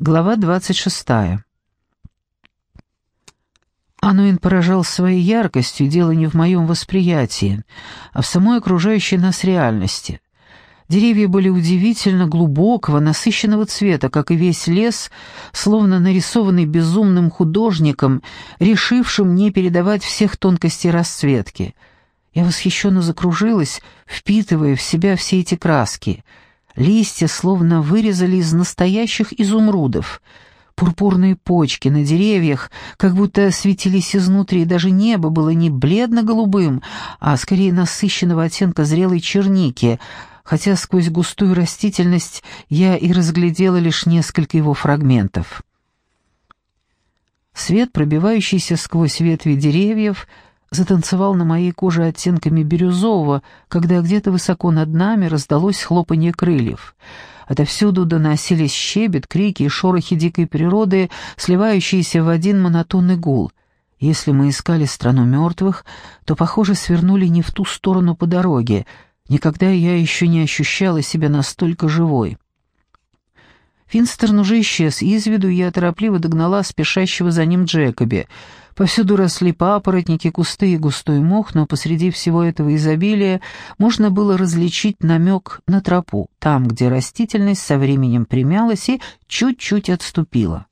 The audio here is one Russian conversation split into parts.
Глава 26. Ануин поражал своей яркостью, дело не в моем восприятии, а в самой окружающей нас реальности. Деревья были удивительно глубокого, насыщенного цвета, как и весь лес, словно нарисованный безумным художником, решившим не передавать всех тонкостей расцветки. Я восхищенно закружилась, впитывая в себя все эти краски. Листья словно вырезали из настоящих изумрудов. Пурпурные почки на деревьях как будто светились изнутри, и даже небо было не бледно-голубым, а скорее насыщенного оттенка зрелой черники — хотя сквозь густую растительность я и разглядела лишь несколько его фрагментов. Свет, пробивающийся сквозь ветви деревьев, затанцевал на моей коже оттенками бирюзового, когда где-то высоко над нами раздалось хлопанье крыльев. Отовсюду доносились щебет, крики и шорохи дикой природы, сливающиеся в один монотонный гул. Если мы искали страну мертвых, то, похоже, свернули не в ту сторону по дороге — Никогда я еще не ощущала себя настолько живой. Финстерн уже исчез из виду, я торопливо догнала спешащего за ним Джекоби. Повсюду росли папоротники, кусты и густой мох, но посреди всего этого изобилия можно было различить намек на тропу, там, где растительность со временем примялась и чуть-чуть отступила.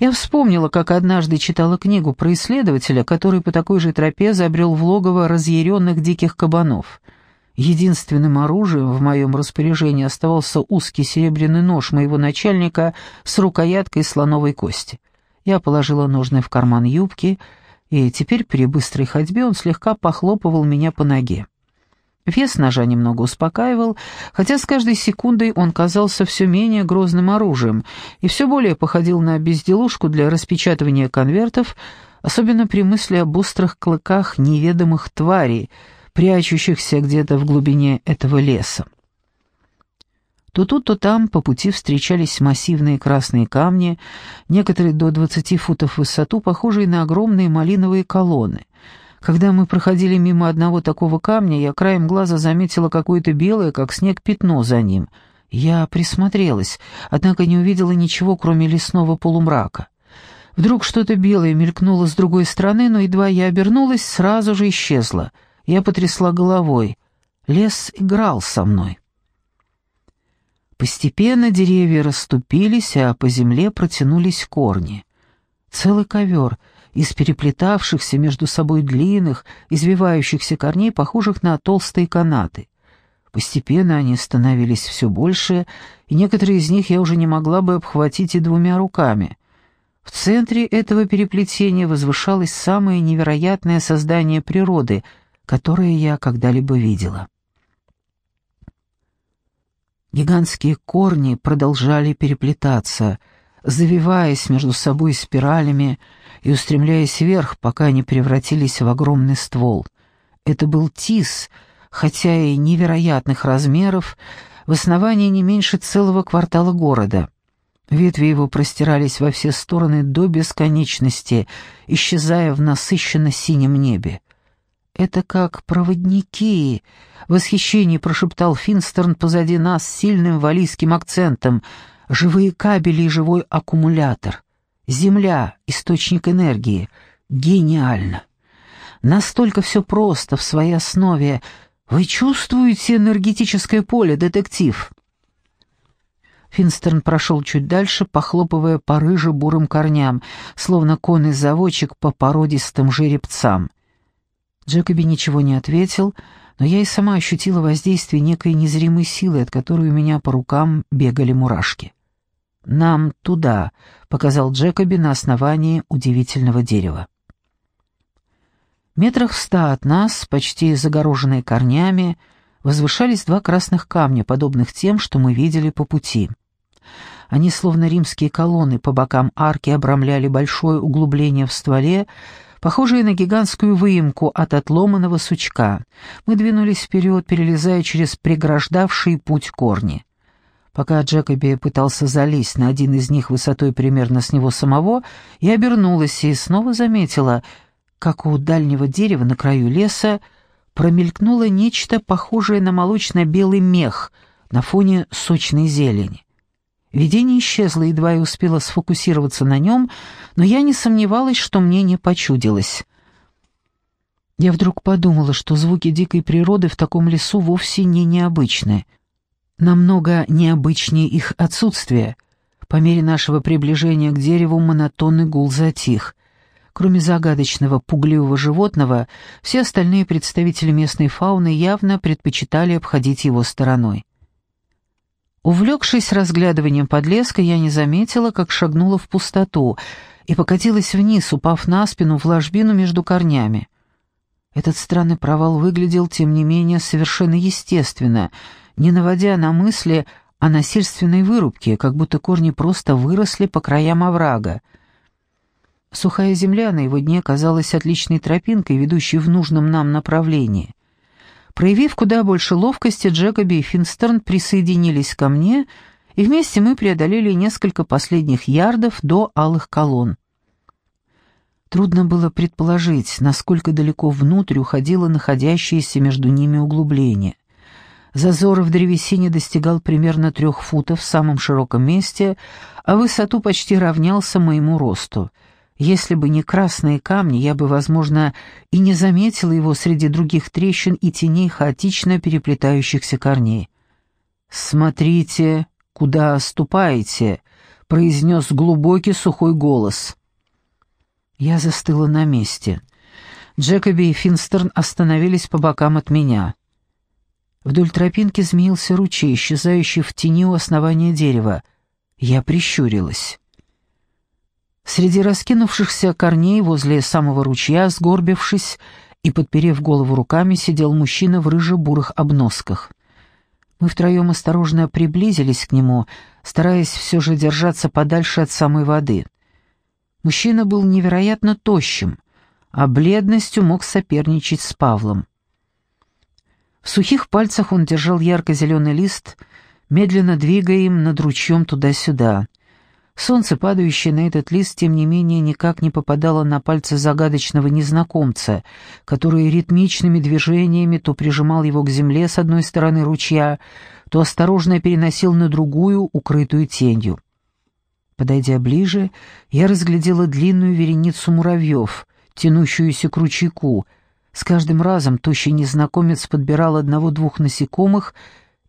Я вспомнила, как однажды читала книгу про исследователя, который по такой же тропе забрел в логово разъяренных диких кабанов — Единственным оружием в моем распоряжении оставался узкий серебряный нож моего начальника с рукояткой слоновой кости. Я положила ножны в карман юбки, и теперь при быстрой ходьбе он слегка похлопывал меня по ноге. Вес ножа немного успокаивал, хотя с каждой секундой он казался все менее грозным оружием и все более походил на безделушку для распечатывания конвертов, особенно при мысли об острых клыках неведомых тварей — прячущихся где-то в глубине этого леса. То тут, то там по пути встречались массивные красные камни, некоторые до 20 футов в высоту, похожие на огромные малиновые колонны. Когда мы проходили мимо одного такого камня, я краем глаза заметила какое-то белое, как снег, пятно за ним. Я присмотрелась, однако не увидела ничего, кроме лесного полумрака. Вдруг что-то белое мелькнуло с другой стороны, но едва я обернулась, сразу же исчезло — я потрясла головой. Лес играл со мной. Постепенно деревья расступились, а по земле протянулись корни. Целый ковер из переплетавшихся между собой длинных, извивающихся корней, похожих на толстые канаты. Постепенно они становились все больше, и некоторые из них я уже не могла бы обхватить и двумя руками. В центре этого переплетения возвышалось самое невероятное создание природы — которое я когда-либо видела. Гигантские корни продолжали переплетаться, завиваясь между собой спиралями и устремляясь вверх, пока не превратились в огромный ствол. Это был тис, хотя и невероятных размеров, в основании не меньше целого квартала города. Ветви его простирались во все стороны до бесконечности, исчезая в насыщенно синем небе. «Это как проводники!» — в восхищении прошептал Финстерн позади нас с сильным валийским акцентом. «Живые кабели и живой аккумулятор. Земля — источник энергии. Гениально! Настолько все просто в своей основе. Вы чувствуете энергетическое поле, детектив?» Финстерн прошел чуть дальше, похлопывая по рыже-бурым корням, словно конный заводчик по породистым жеребцам. Джекоби ничего не ответил, но я и сама ощутила воздействие некой незримой силы, от которой у меня по рукам бегали мурашки. «Нам туда», — показал Джекоби на основании удивительного дерева. Метрах в ста от нас, почти загороженные корнями, возвышались два красных камня, подобных тем, что мы видели по пути. Они, словно римские колонны, по бокам арки обрамляли большое углубление в стволе, похожие на гигантскую выемку от отломанного сучка. Мы двинулись вперед, перелезая через преграждавший путь корни. Пока Джекоби пытался залезть на один из них высотой примерно с него самого, я обернулась и снова заметила, как у дальнего дерева на краю леса промелькнуло нечто похожее на молочно-белый мех на фоне сочной зелени. Видение исчезло, едва я успела сфокусироваться на нем, но я не сомневалась, что мне не почудилось. Я вдруг подумала, что звуки дикой природы в таком лесу вовсе не необычны. Намного необычнее их отсутствие. По мере нашего приближения к дереву монотонный гул затих. Кроме загадочного пугливого животного, все остальные представители местной фауны явно предпочитали обходить его стороной. Увлекшись разглядыванием подлеска, я не заметила, как шагнула в пустоту и покатилась вниз, упав на спину в ложбину между корнями. Этот странный провал выглядел, тем не менее, совершенно естественно, не наводя на мысли о насильственной вырубке, как будто корни просто выросли по краям оврага. Сухая земля на его дне казалась отличной тропинкой, ведущей в нужном нам направлении. Проявив куда больше ловкости, Джекоби и Финстерн присоединились ко мне, и вместе мы преодолели несколько последних ярдов до алых колонн. Трудно было предположить, насколько далеко внутрь уходило находящееся между ними углубление. Зазор в древесине достигал примерно трех футов в самом широком месте, а высоту почти равнялся моему росту. Если бы не красные камни, я бы, возможно, и не заметила его среди других трещин и теней хаотично переплетающихся корней. «Смотрите, куда ступаете», — произнес глубокий сухой голос. Я застыла на месте. Джекоби и Финстерн остановились по бокам от меня. Вдоль тропинки змеился ручей, исчезающий в тени у основания дерева. Я прищурилась. Среди раскинувшихся корней возле самого ручья, сгорбившись и подперев голову руками, сидел мужчина в рыже-бурых обносках. Мы втроем осторожно приблизились к нему, стараясь все же держаться подальше от самой воды — Мужчина был невероятно тощим, а бледностью мог соперничать с Павлом. В сухих пальцах он держал ярко-зеленый лист, медленно двигая им над ручьем туда-сюда. Солнце, падающее на этот лист, тем не менее никак не попадало на пальцы загадочного незнакомца, который ритмичными движениями то прижимал его к земле с одной стороны ручья, то осторожно переносил на другую, укрытую тенью. Подойдя ближе, я разглядела длинную вереницу муравьев, тянущуюся к ручейку. С каждым разом тощий незнакомец подбирал одного-двух насекомых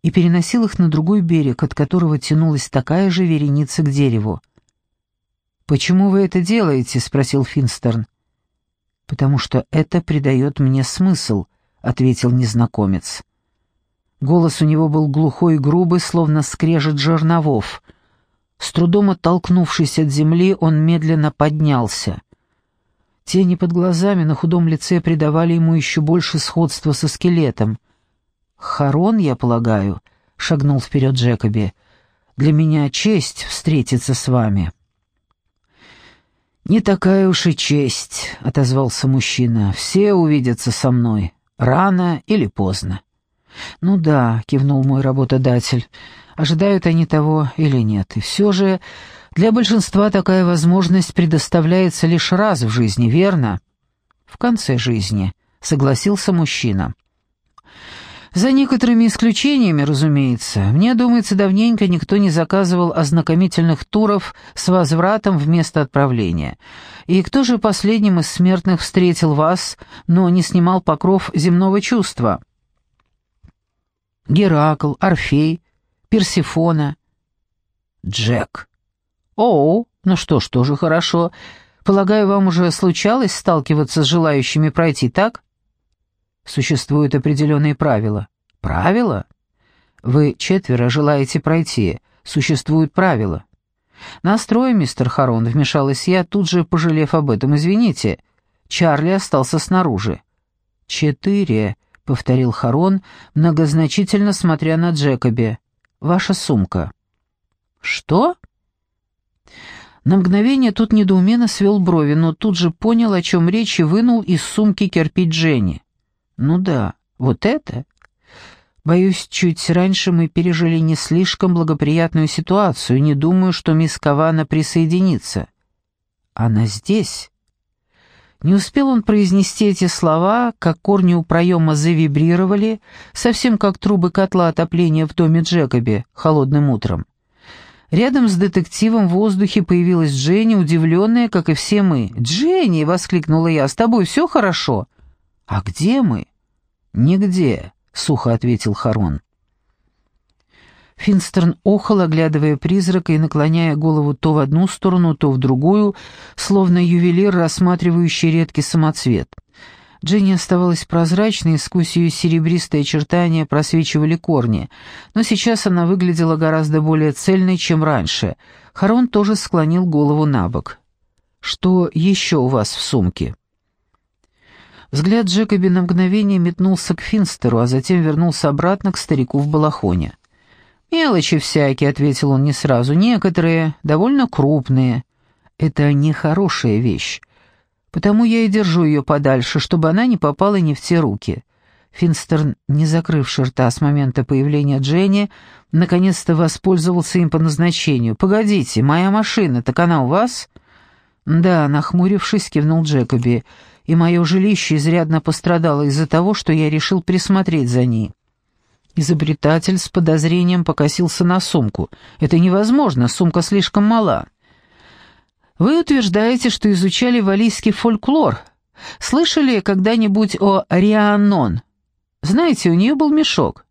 и переносил их на другой берег, от которого тянулась такая же вереница к дереву. «Почему вы это делаете?» — спросил Финстерн. «Потому что это придает мне смысл», — ответил незнакомец. Голос у него был глухой и грубый, словно скрежет жерновов — с трудом оттолкнувшись от земли, он медленно поднялся. Тени под глазами на худом лице придавали ему еще больше сходства со скелетом. «Харон, я полагаю», — шагнул вперед Джекоби. «Для меня честь встретиться с вами». «Не такая уж и честь», — отозвался мужчина. «Все увидятся со мной, рано или поздно». «Ну да», — кивнул мой работодатель, — «ожидают они того или нет. И все же для большинства такая возможность предоставляется лишь раз в жизни, верно?» «В конце жизни», — согласился мужчина. «За некоторыми исключениями, разумеется. Мне думается, давненько никто не заказывал ознакомительных туров с возвратом вместо отправления. И кто же последним из смертных встретил вас, но не снимал покров земного чувства?» Геракл, Орфей, Персифона. Джек. О, ну что ж, тоже хорошо. Полагаю, вам уже случалось сталкиваться с желающими пройти, так? Существуют определенные правила. Правила? Вы четверо желаете пройти. Существуют правила. Настрой, мистер Харон, вмешалась я, тут же пожалев об этом. Извините. Чарли остался снаружи. Четыре повторил Харон, многозначительно смотря на Джекоби. «Ваша сумка». «Что?» На мгновение тут недоуменно свел брови, но тут же понял, о чем речь, и вынул из сумки кирпич Дженни. «Ну да, вот это?» Боюсь, чуть раньше мы пережили не слишком благоприятную ситуацию, не думаю, что мисс Кавана присоединится. Она здесь. Не успел он произнести эти слова, как корни у проема завибрировали, совсем как трубы котла отопления в доме Джекоби холодным утром. Рядом с детективом в воздухе появилась Дженни, удивленная, как и все мы. «Дженни!» — воскликнула я. «С тобой все хорошо?» «А где мы?» «Нигде», — сухо ответил Харон. Финстерн охал, оглядывая призрака и наклоняя голову то в одну сторону, то в другую, словно ювелир, рассматривающий редкий самоцвет. Дженни оставалась прозрачной, сквозь ее серебристые очертания просвечивали корни, но сейчас она выглядела гораздо более цельной, чем раньше. Харон тоже склонил голову на бок. «Что еще у вас в сумке?» Взгляд Джекоби на мгновение метнулся к Финстеру, а затем вернулся обратно к старику в балахоне. «Мелочи всякие», — ответил он не сразу, — «некоторые, довольно крупные». «Это нехорошая вещь, потому я и держу ее подальше, чтобы она не попала не в те руки». Финстерн, не закрывший рта с момента появления Дженни, наконец-то воспользовался им по назначению. «Погодите, моя машина, так она у вас?» «Да», — нахмурившись, кивнул Джекоби, — «и мое жилище изрядно пострадало из-за того, что я решил присмотреть за ней». Изобретатель с подозрением покосился на сумку. «Это невозможно, сумка слишком мала». «Вы утверждаете, что изучали валийский фольклор. Слышали когда-нибудь о Рианон? Знаете, у нее был мешок».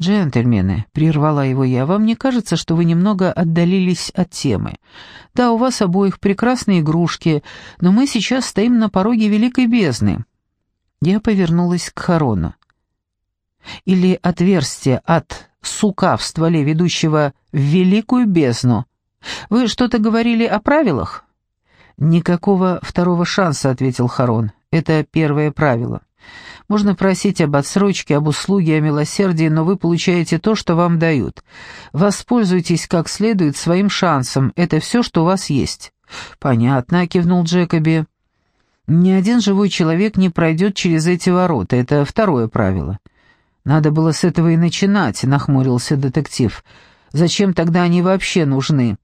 «Джентльмены», — прервала его я, — «вам не кажется, что вы немного отдалились от темы? Да, у вас обоих прекрасные игрушки, но мы сейчас стоим на пороге великой бездны». Я повернулась к Харону или отверстие от сука в стволе, ведущего в великую бездну. Вы что-то говорили о правилах? Никакого второго шанса, ответил Харон. Это первое правило. Можно просить об отсрочке, об услуге, о милосердии, но вы получаете то, что вам дают. Воспользуйтесь как следует своим шансом, это все, что у вас есть». «Понятно», — кивнул Джекоби. «Ни один живой человек не пройдет через эти ворота, это второе правило. «Надо было с этого и начинать», — нахмурился детектив. «Зачем тогда они вообще нужны?»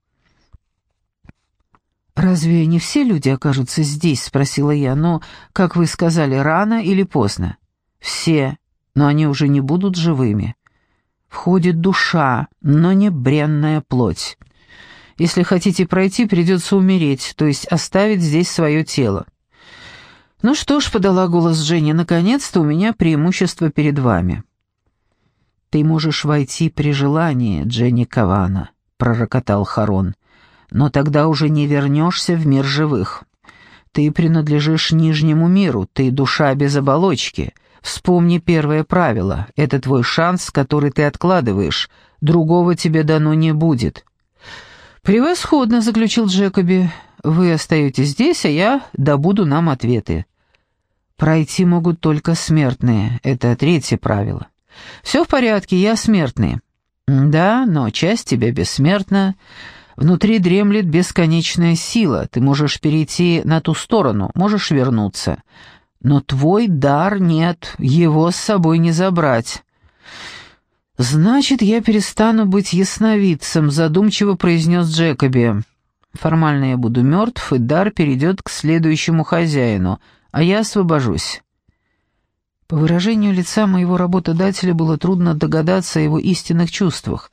«Разве не все люди окажутся здесь?» — спросила я. «Но, как вы сказали, рано или поздно?» «Все, но они уже не будут живыми. Входит душа, но не бренная плоть. Если хотите пройти, придется умереть, то есть оставить здесь свое тело». «Ну что ж», — подала голос Женя, — «наконец-то у меня преимущество перед вами». «Ты можешь войти при желании, Дженни Кавана», — пророкотал Харон. «Но тогда уже не вернешься в мир живых. Ты принадлежишь нижнему миру, ты душа без оболочки. Вспомни первое правило. Это твой шанс, который ты откладываешь. Другого тебе дано не будет». «Превосходно», — заключил Джекоби. «Вы остаетесь здесь, а я добуду нам ответы». «Пройти могут только смертные. Это третье правило». «Все в порядке, я смертный». «Да, но часть тебя бессмертна. Внутри дремлет бесконечная сила. Ты можешь перейти на ту сторону, можешь вернуться. Но твой дар нет, его с собой не забрать». «Значит, я перестану быть ясновидцем», — задумчиво произнес Джекоби. «Формально я буду мертв, и дар перейдет к следующему хозяину, а я освобожусь. По выражению лица моего работодателя было трудно догадаться о его истинных чувствах,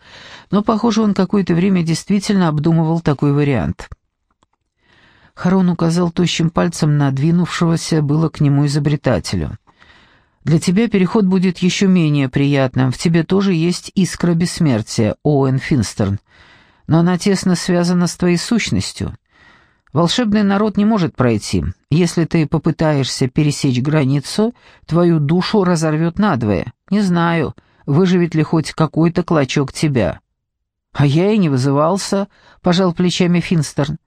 но, похоже, он какое-то время действительно обдумывал такой вариант. Харон указал тощим пальцем на двинувшегося было к нему изобретателю. «Для тебя переход будет еще менее приятным, в тебе тоже есть искра бессмертия, Оуэн Финстерн, но она тесно связана с твоей сущностью». Волшебный народ не может пройти. Если ты попытаешься пересечь границу, твою душу разорвет надвое. Не знаю, выживет ли хоть какой-то клочок тебя». «А я и не вызывался», — пожал плечами Финстерн.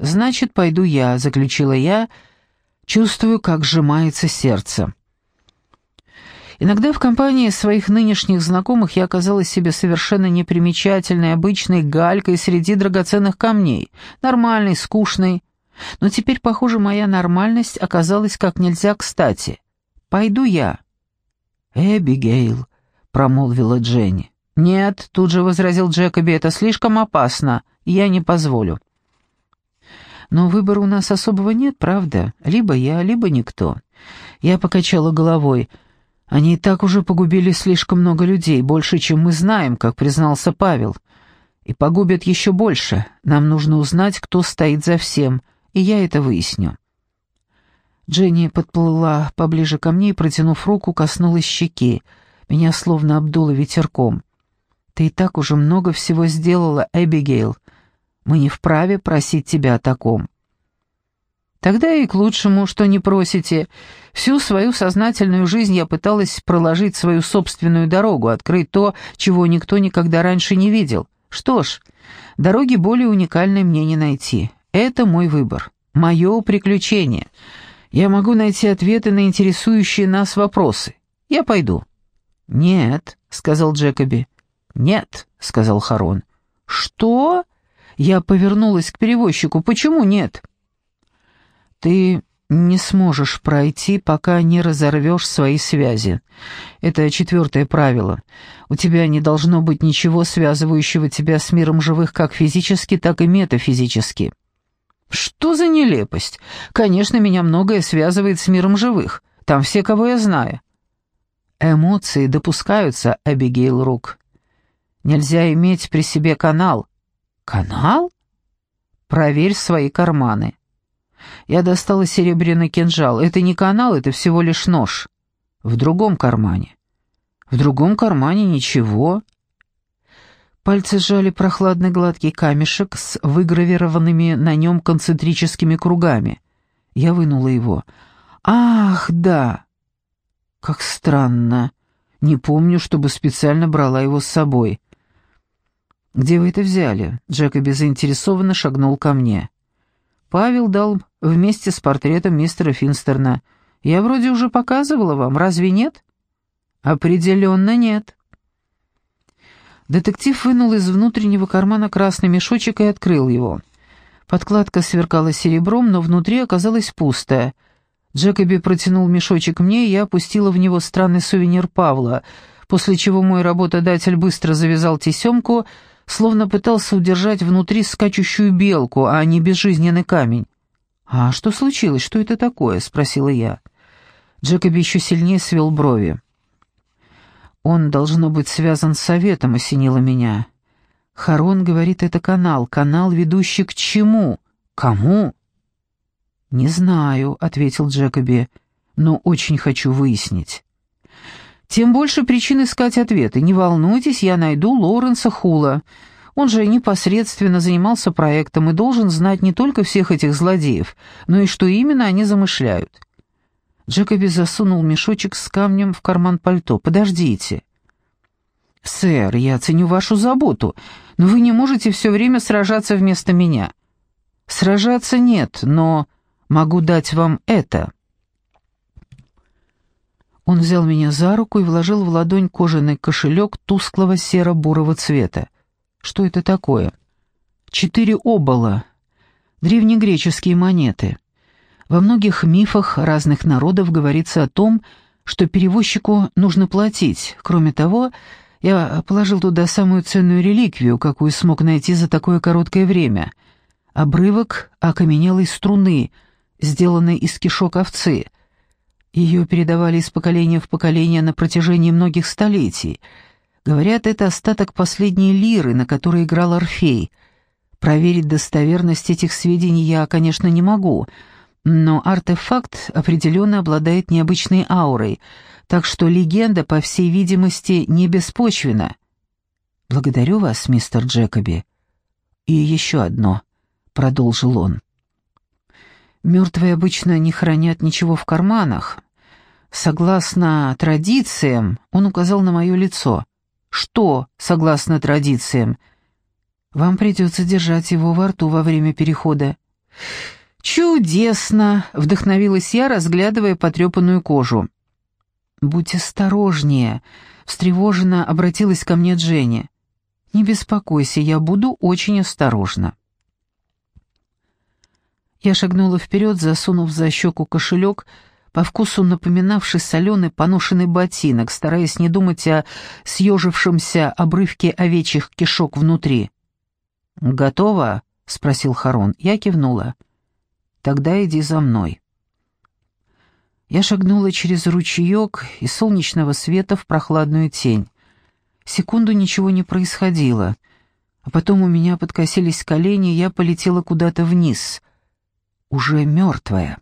«Значит, пойду я», — заключила я, чувствую, как сжимается сердце. Иногда в компании своих нынешних знакомых я оказалась себе совершенно непримечательной, обычной галькой среди драгоценных камней, нормальной, скучной. Но теперь, похоже, моя нормальность оказалась как нельзя кстати. «Пойду я». «Эбигейл», — промолвила Дженни. «Нет», — тут же возразил Джекоби, — «это слишком опасно, я не позволю». «Но выбора у нас особого нет, правда? Либо я, либо никто». Я покачала головой — они и так уже погубили слишком много людей, больше, чем мы знаем, как признался Павел. И погубят еще больше. Нам нужно узнать, кто стоит за всем, и я это выясню». Дженни подплыла поближе ко мне и, протянув руку, коснулась щеки. Меня словно обдуло ветерком. «Ты и так уже много всего сделала, Эбигейл. Мы не вправе просить тебя о таком». Тогда и к лучшему, что не просите. Всю свою сознательную жизнь я пыталась проложить свою собственную дорогу, открыть то, чего никто никогда раньше не видел. Что ж, дороги более уникальной мне не найти. Это мой выбор, мое приключение. Я могу найти ответы на интересующие нас вопросы. Я пойду». «Нет», — сказал Джекоби. «Нет», — сказал Харон. «Что?» Я повернулась к перевозчику. «Почему нет?» Ты не сможешь пройти, пока не разорвешь свои связи. Это четвертое правило. У тебя не должно быть ничего, связывающего тебя с миром живых как физически, так и метафизически. Что за нелепость? Конечно, меня многое связывает с миром живых. Там все, кого я знаю. Эмоции допускаются, Эбигейл Рук. Нельзя иметь при себе канал. Канал? Проверь свои карманы. Я достала серебряный кинжал. Это не канал, это всего лишь нож. В другом кармане. В другом кармане ничего. Пальцы сжали прохладный гладкий камешек с выгравированными на нем концентрическими кругами. Я вынула его. «Ах, да!» «Как странно. Не помню, чтобы специально брала его с собой». «Где вы это взяли?» Джекоби заинтересованно шагнул ко мне. Павел дал вместе с портретом мистера Финстерна. Я вроде уже показывала вам, разве нет? Определенно нет. Детектив вынул из внутреннего кармана красный мешочек и открыл его. Подкладка сверкала серебром, но внутри оказалась пустая. Джекоби протянул мешочек мне, и я опустила в него странный сувенир Павла, после чего мой работодатель быстро завязал тесемку — словно пытался удержать внутри скачущую белку, а не безжизненный камень. «А что случилось? Что это такое?» — спросила я. Джекоби еще сильнее свел брови. «Он, должно быть, связан с советом», — осенило меня. «Харон говорит, это канал. Канал, ведущий к чему? Кому?» «Не знаю», — ответил Джекоби, — «но очень хочу выяснить». Тем больше причин искать ответы. Не волнуйтесь, я найду Лоренса Хула. Он же непосредственно занимался проектом и должен знать не только всех этих злодеев, но и что именно они замышляют. Джекоби засунул мешочек с камнем в карман пальто. «Подождите». «Сэр, я ценю вашу заботу, но вы не можете все время сражаться вместо меня». «Сражаться нет, но могу дать вам это». Он взял меня за руку и вложил в ладонь кожаный кошелек тусклого серо-бурого цвета. Что это такое? Четыре обола. Древнегреческие монеты. Во многих мифах разных народов говорится о том, что перевозчику нужно платить. Кроме того, я положил туда самую ценную реликвию, какую смог найти за такое короткое время. Обрывок окаменелой струны, сделанной из кишок овцы — ее передавали из поколения в поколение на протяжении многих столетий. Говорят, это остаток последней лиры, на которой играл Орфей. Проверить достоверность этих сведений я, конечно, не могу, но артефакт определенно обладает необычной аурой, так что легенда, по всей видимости, не беспочвена. «Благодарю вас, мистер Джекоби». «И еще одно», — продолжил он. Мертвые обычно не хранят ничего в карманах. Согласно традициям, он указал на мое лицо. Что, согласно традициям? Вам придется держать его во рту во время перехода. «Чудесно!» — вдохновилась я, разглядывая потрепанную кожу. «Будь осторожнее!» — встревоженно обратилась ко мне Дженни. «Не беспокойся, я буду очень осторожна». Я шагнула вперед, засунув за щеку кошелек, по вкусу напоминавший соленый поношенный ботинок, стараясь не думать о съежившемся обрывке овечьих кишок внутри. «Готово?» — спросил Харон. Я кивнула. «Тогда иди за мной». Я шагнула через ручеек из солнечного света в прохладную тень. Секунду ничего не происходило. А потом у меня подкосились колени, и я полетела куда-то вниз, уже мертвая.